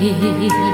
你。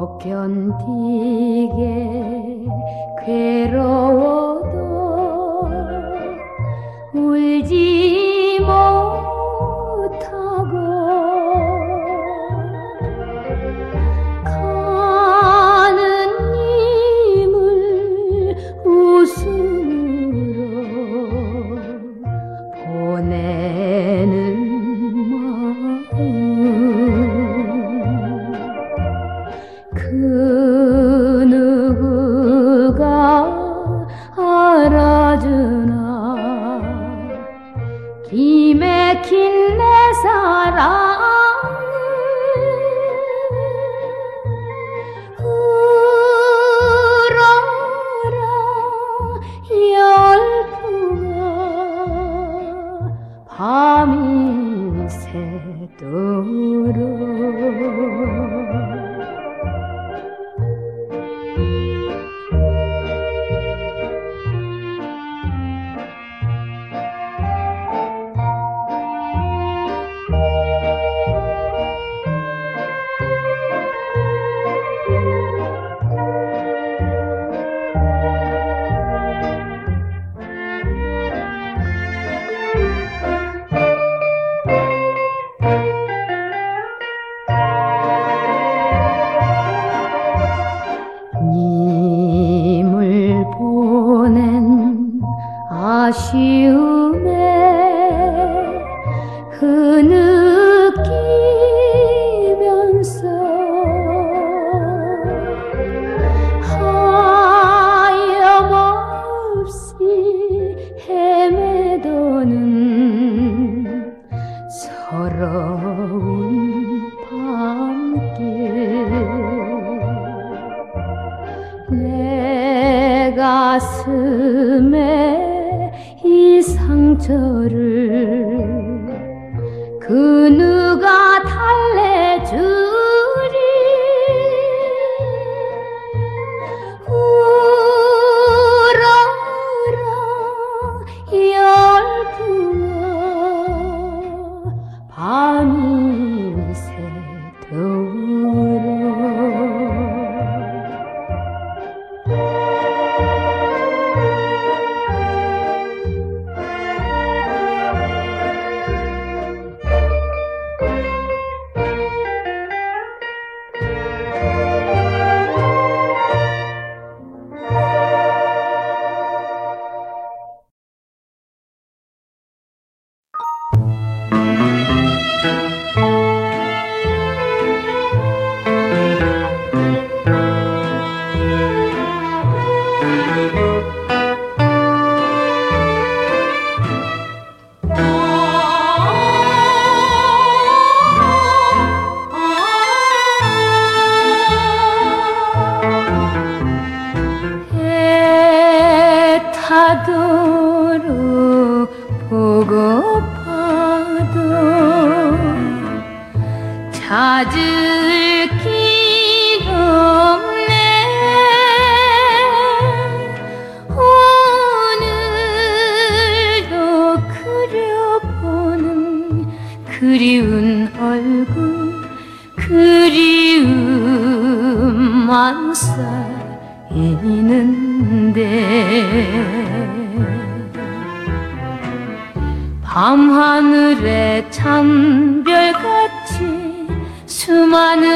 못 견디게 괴로워. 가슴에 이 상처를 그는 туманы.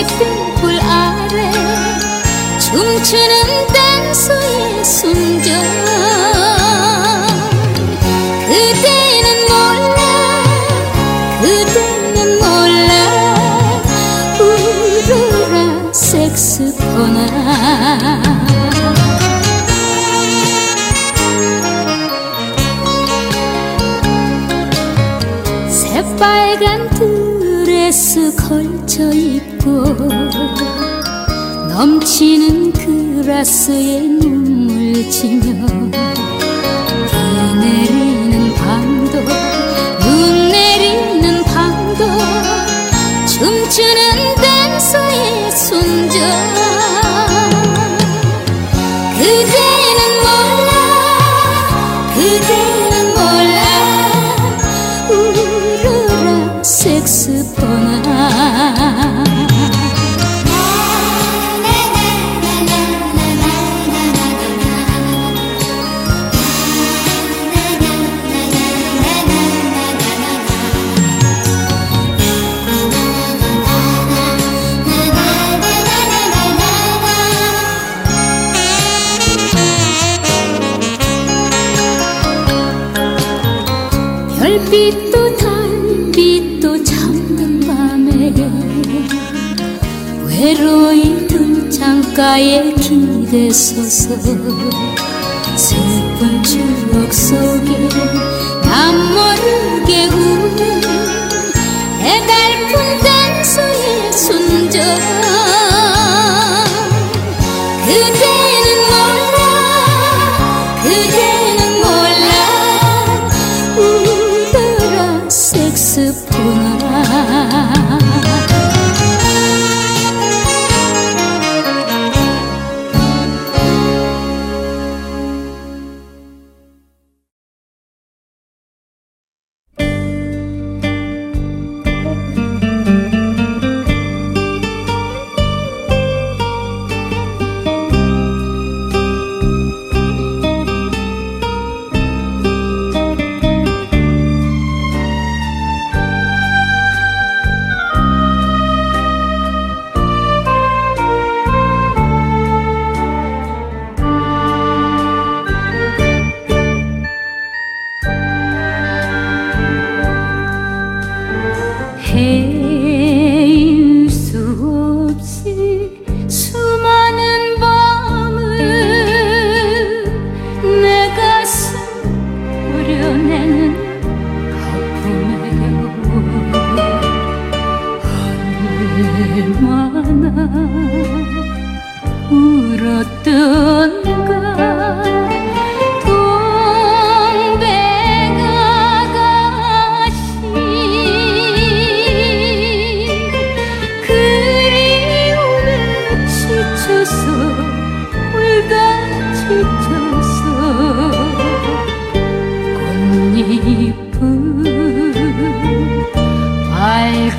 16 넘치는 그라스에 눈물 지며 비 내리는 외로이 든 창가에 기대 서서 슬픈 추억 속에 남 모르게 우는 애달픈 단수의 순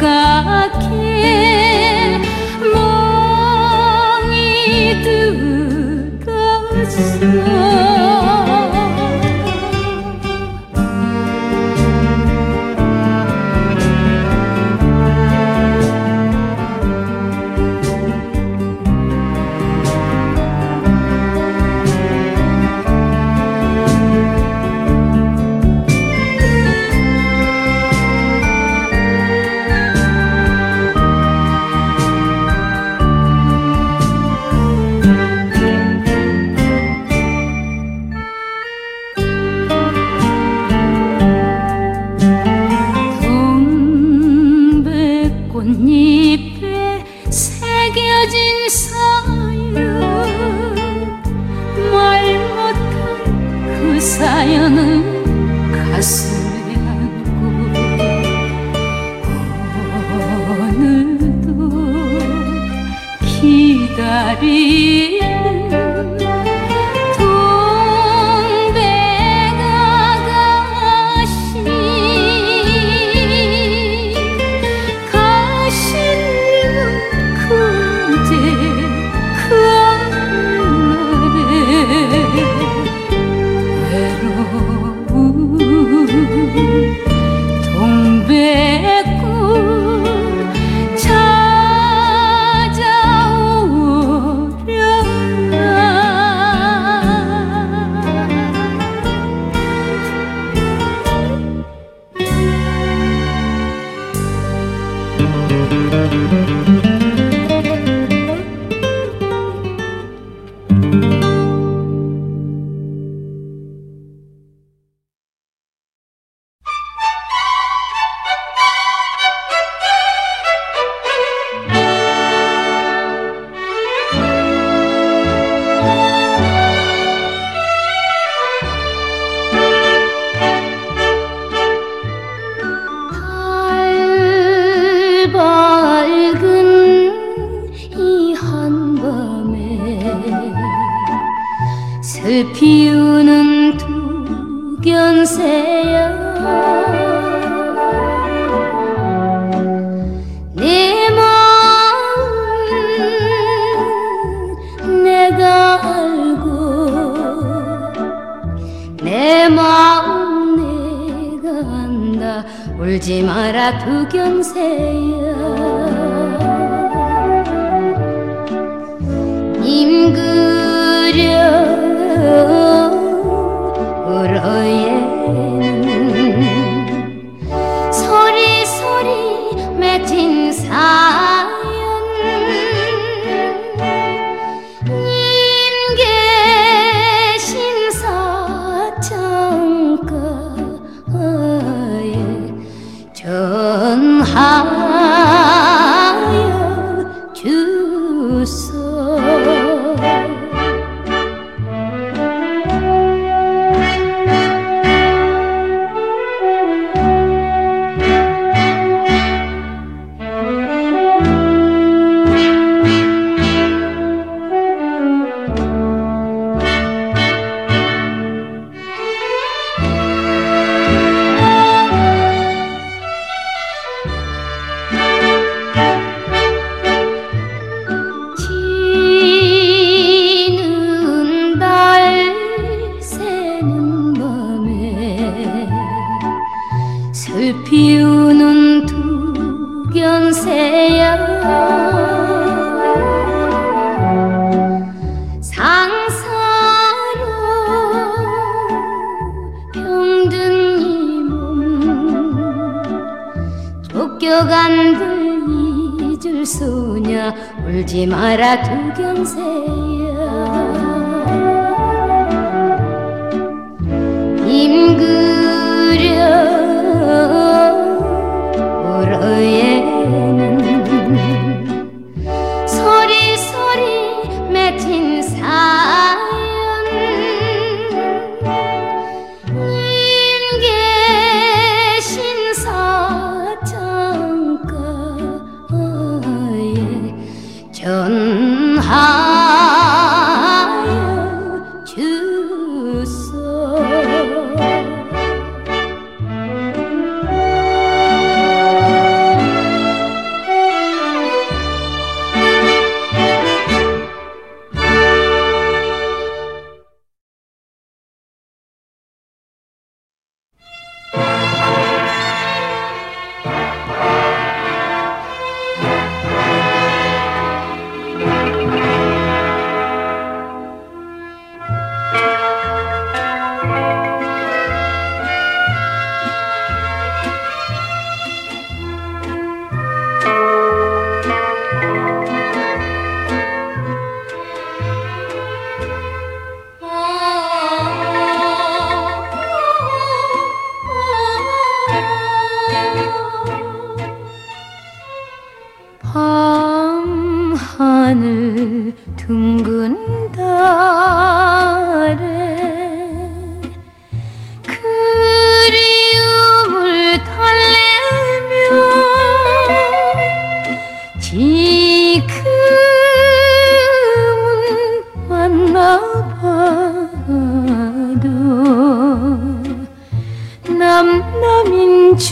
So took you 꽃을 피우는 두견새야. 상사로 병든 이몸 쫓겨간들 이줄 소녀 울지 마라 두견새야.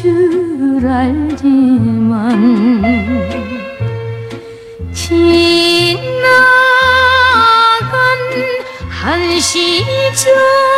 줄 알지만 지나간 한 시절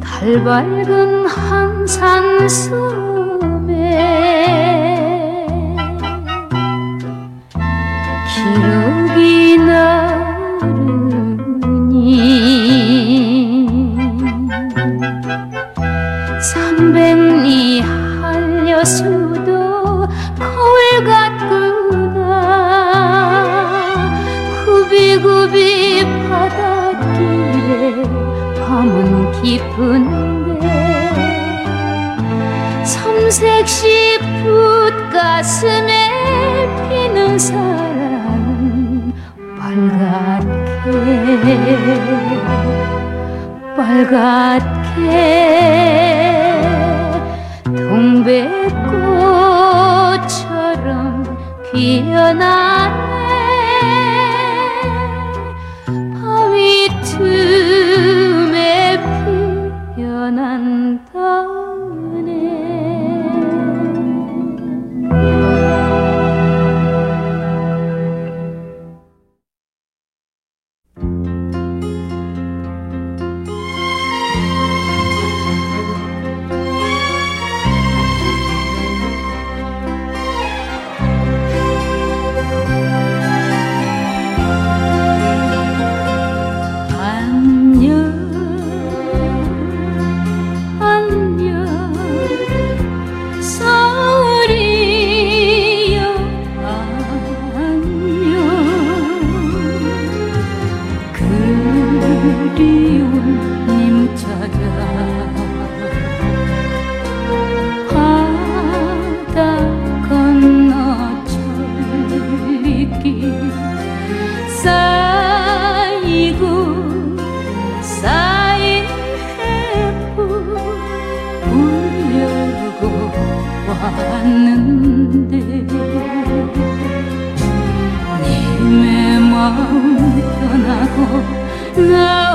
달 밝은 한산 섬에 싶은데 섬색시 붓가슴에 피는 사랑은 빨갛게 빨갛게 동백꽃처럼 피어나 왔는데 님의 네 마음 변하고 나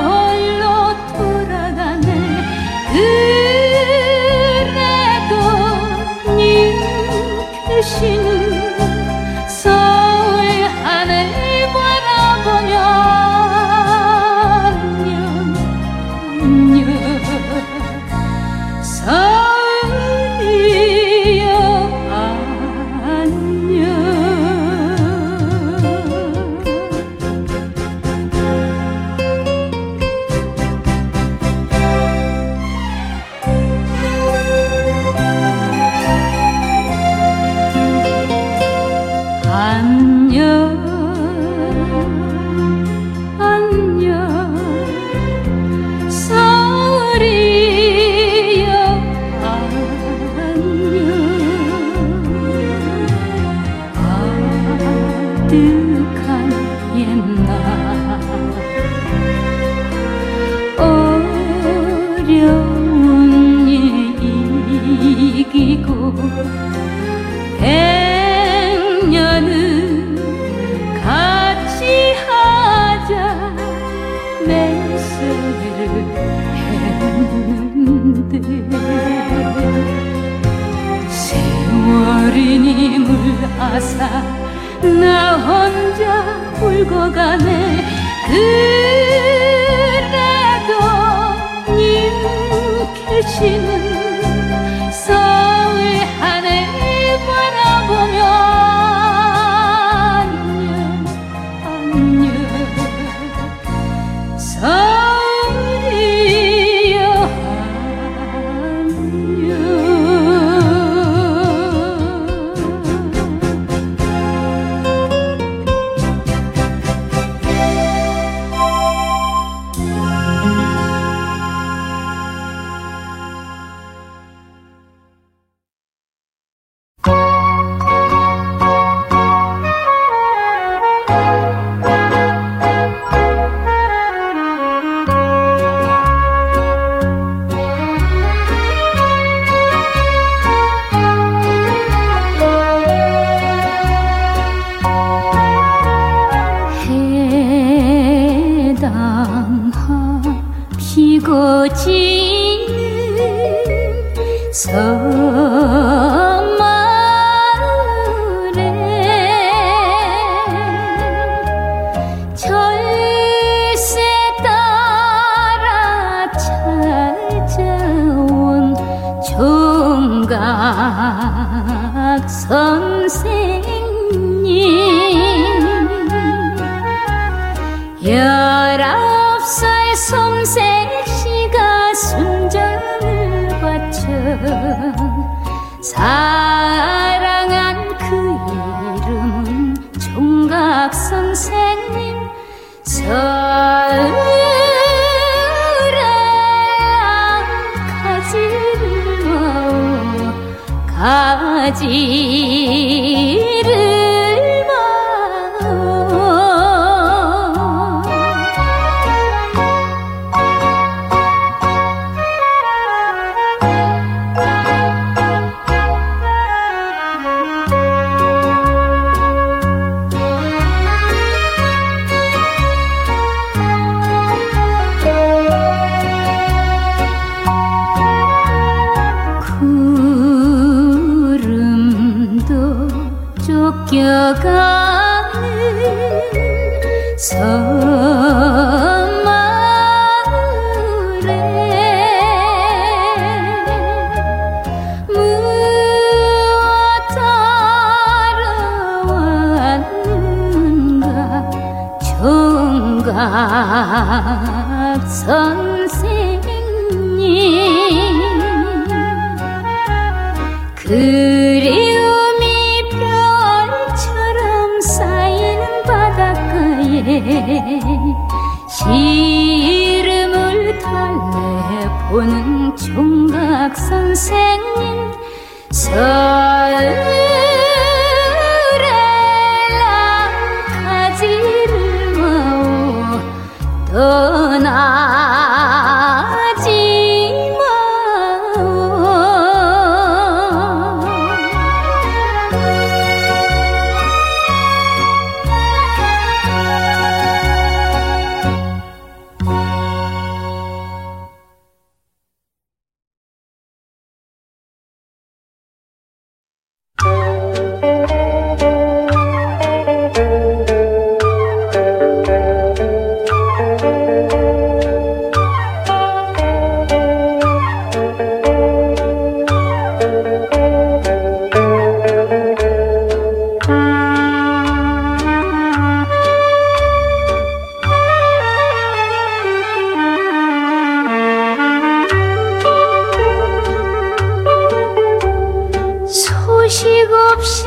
없이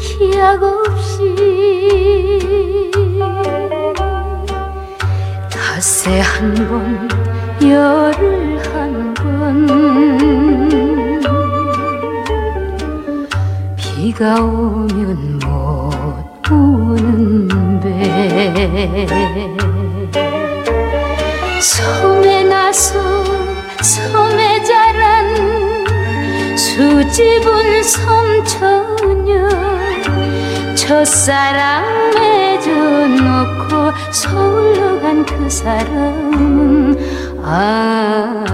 기약 없이. 닷새 한 번 열을 한번. 비가 오면 못 오는데. 섬에 나서 두 집은 섬처녀 첫사랑 맺어놓고 서울로 간 그 사람은 아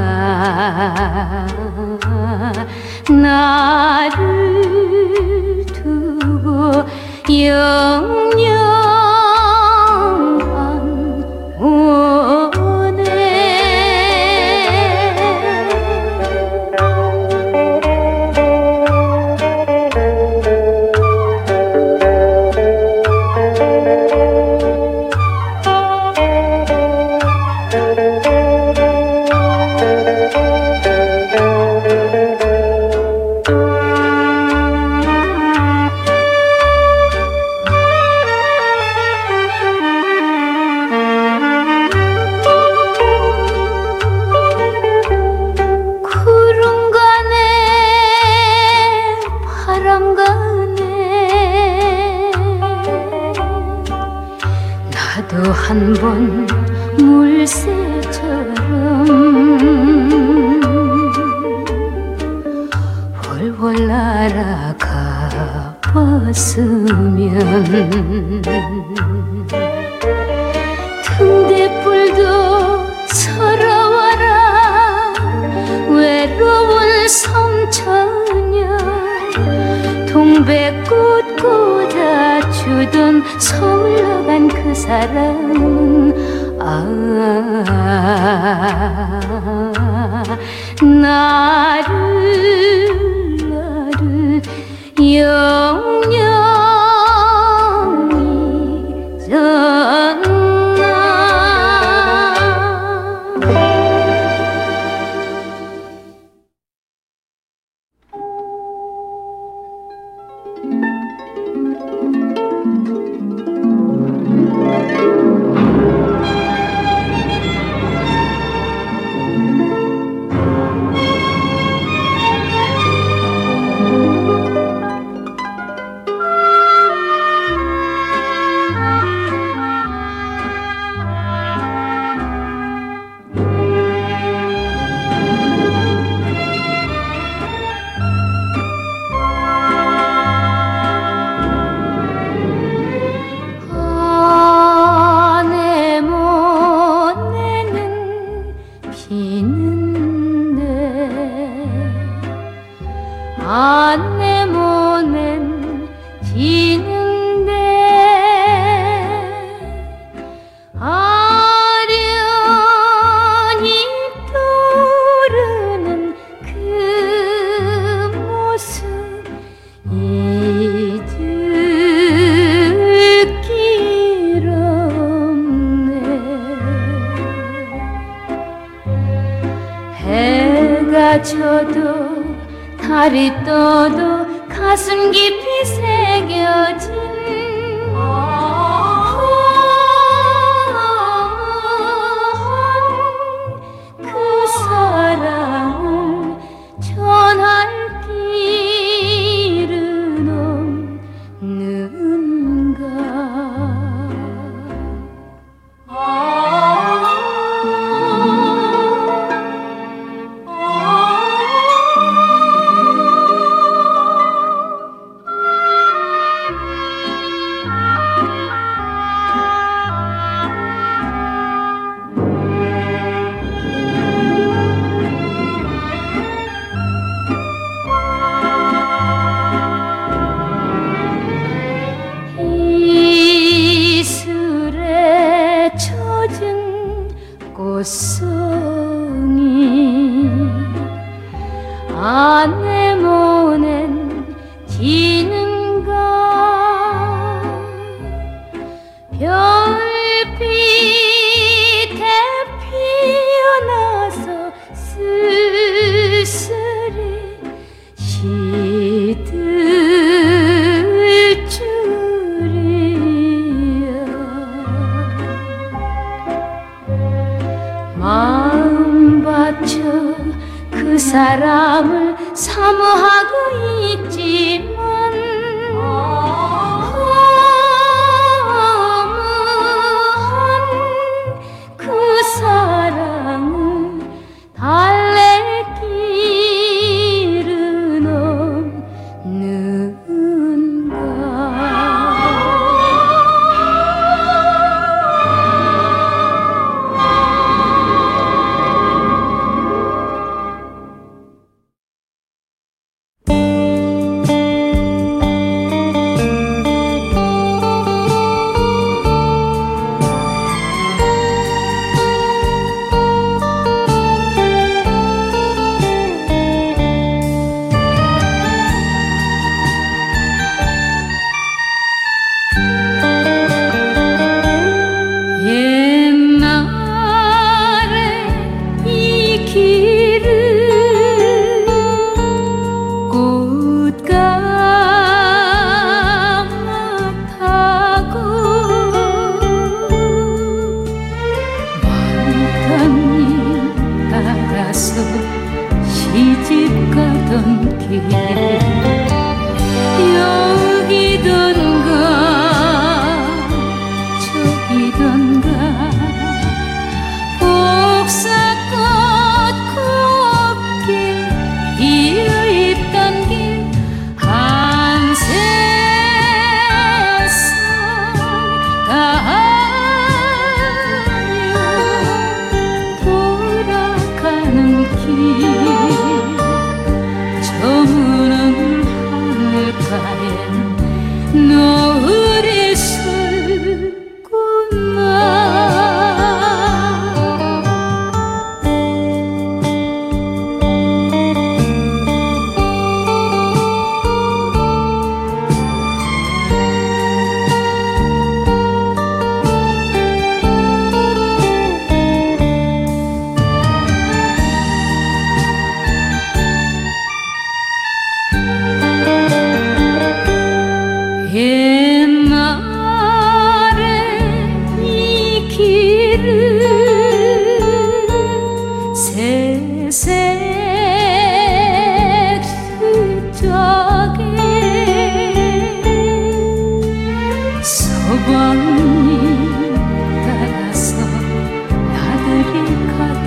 나를 두고 영영 등대불도 서러워라. 외로운 섬처녀 동백꽃 꽂아주던 서물러간 그 사람은 아 나를 나를 영영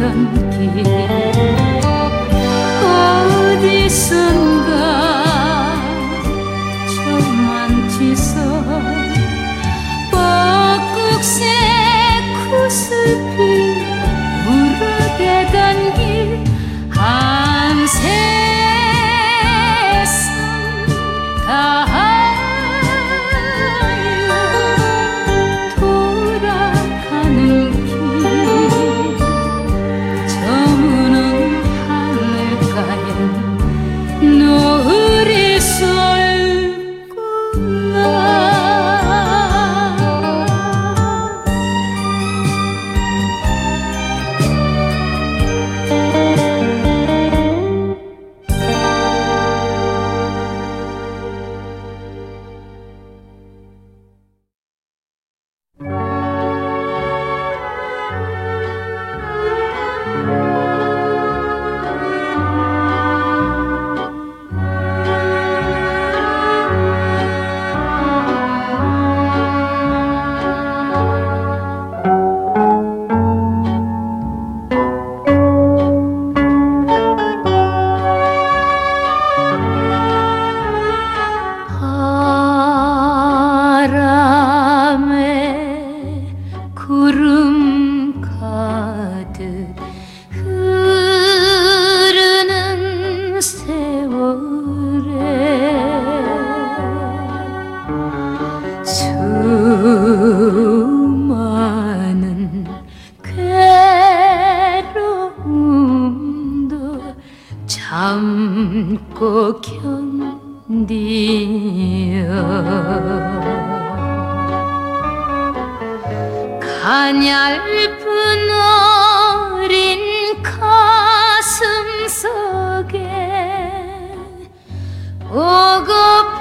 가 오고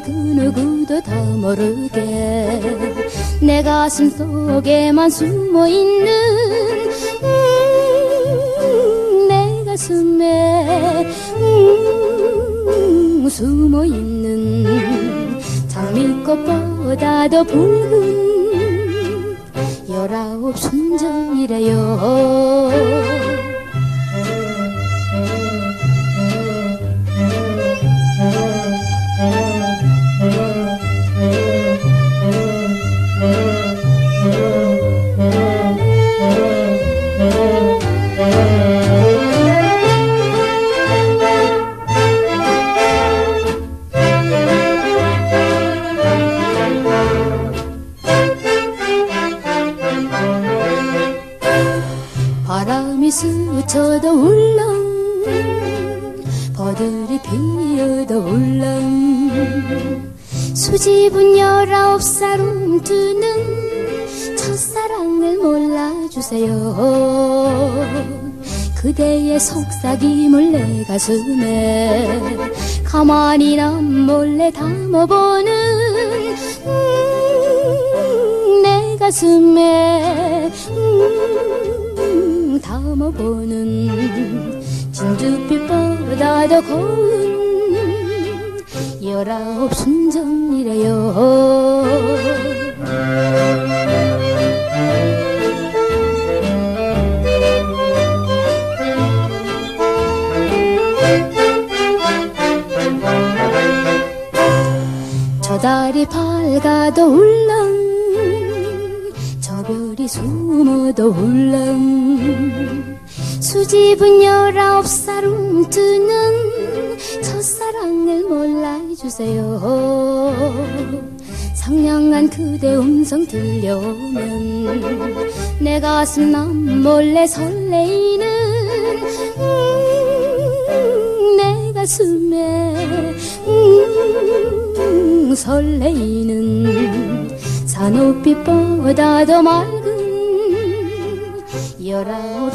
그 누구도 다 모르게 내 가슴 속에만 숨어 있는 음, 내 가슴에 음, 숨어 있는. 장미꽃보다도 붉은 속삭임을 내 가슴에 가만히 난 몰래 담아보는 밝아도 울렁 저 별이 숨어도 울렁 수집은 열아홉 살 움트는 첫사랑을 몰라주세요. 상냥한 그대 음성 들려오면 내 가슴 남 몰래 설레이는 음, 내 가슴에 음, 설레이는 산호빛보다도 맑은 열아홉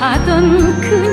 하던 그